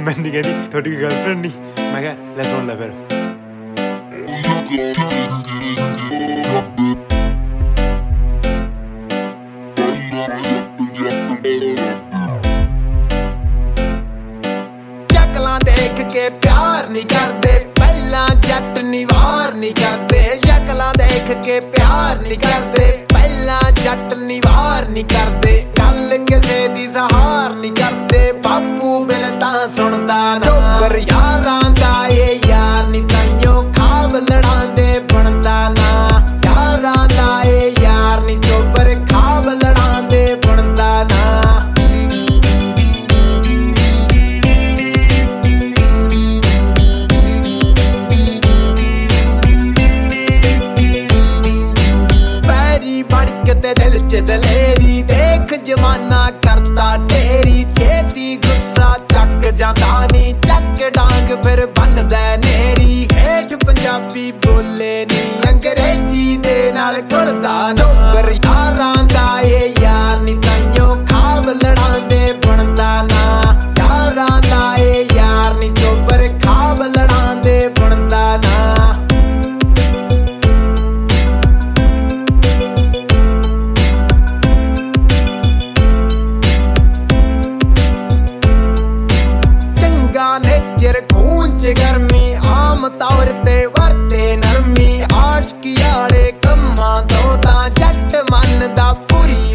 ਮੈਂਦੀ ਕਹਿੰਦੀ, ਤੁਹਾਡੀ ਗਰਲਫ੍ਰੈਂਡ ਨਹੀਂ। ਮੈਂ ਕਿਹਾ, ਲੈ ਸੁਣ ਲੈ ਫਿਰ। ਸ਼ਕਲਾਂ ਦੇਖ ਕੇ ਪਿਆਰ ਨਹੀਂ ਕਰਦੇ, ਪਹਿਲਾਂ ਜੱਟ ਨਿਵਾਰ ਨਹੀਂ ਕਰਦੇ। ਸ਼ਕਲਾਂ ਦੇਖ ਕੇ ਪਿਆਰ ਨਹੀਂ ਕਰਦੇ, ਪਹਿਲਾਂ ਜੱਟ ਨਿਵਾਰ ਨਹੀਂ ਕਰਦੇ। ਗੱਲ ਕਿਸੇ ਦੀ ਸਹਾਰ ਨਹੀਂ ਕਰਦੇ। ਨਾ ਚੋਬਰ ਯਾਰਾਂ ਦਾ ਇਹ ਯਾਰ ਨਹੀਂ ਤਾਈਓ ਖਾਬ ਲੜਾਂਦੇ ਬਣਦਾ ਨਾ। ਯਾਰਾਂ ਦਾ ਇਹ ਯਾਰ ਨਹੀਂ ਚੋਬਰ ਖਾਬ ਲੜਾਂਦੇ ਬਣਦਾ ਨਾ। ਪੈਰੀ ਬੜਕ ਤੇ ਦਿਲ ਚ ਦਲੇਰੀ, ਦੇਖ ਜਮਾਨਾ ਕਰਦਾ ਢੇਰੀ ਛੇਤੀ ਗੁੱਸਾ ਚੱਕ ਜਾਂਦਾ ਨੀ ਚੱਕ ਡਾਂਗ ਫਿਰ ਬੰਨਦਾ ਨੇਰੀ। ਹੇਠ ਪੰਜਾਬੀ ਬੋਲੇ ਨੀ, ਅੰਗਰੇਜ਼ੀ ਦੇ ਨਾਲ ਘੁਲਦਾ ਨੋਕਰ ਯਾਰਾਂ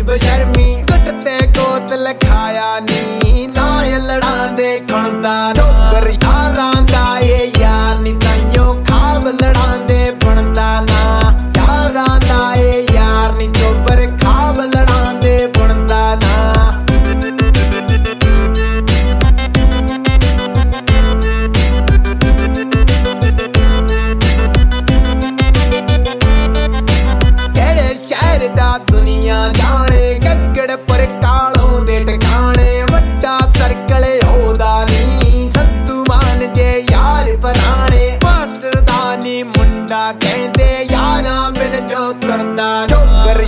ਬਜਰਮੀ ਕੱਟ ਤੇ ਕੋਤ ਲਖਾਇਆ ਨੀ। ਲਾਇ ਲੜਾਂ ਦੇ ਖਣਦਾ ਨੌਕਰ ਯਾਰਾਂ ਦਾ ਏ ਯਾਰ ਨੀ, ਤਾਈਓ ਖਾਬ ਲੜਾਂ ਦੇ ਬਣਦਾ ਨਾ। ਯਾਰਾਂ ਦਾ ਏ ਯਾਰ ਨੀ, ਚੋਬਰ ਖਾਬ ਲੜਾਂ ਦੇ ਬਣਦਾ ਨਾ। ਦੁਨੀਆ ਦਾ ਪਰ ਕਾਲੋਂ ਦੇ ਟਿਕਾਣੇ, ਵੱਡਾ ਸਰਕਲ ਹੋਦਾ ਨਹੀਂ ਸੰਤੂ ਮਾਨ ਜੇ ਯਾਰ ਪਰਾਣੇ ਮਾਸਟਰ ਦਾ ਨਹੀਂ ਮੁੰਡਾ ਕਹਿੰਦੇ, ਯਾਰਾਂ ਬਿਨ ਜੋ ਕਰਦਾ ਜੋ ਕਰ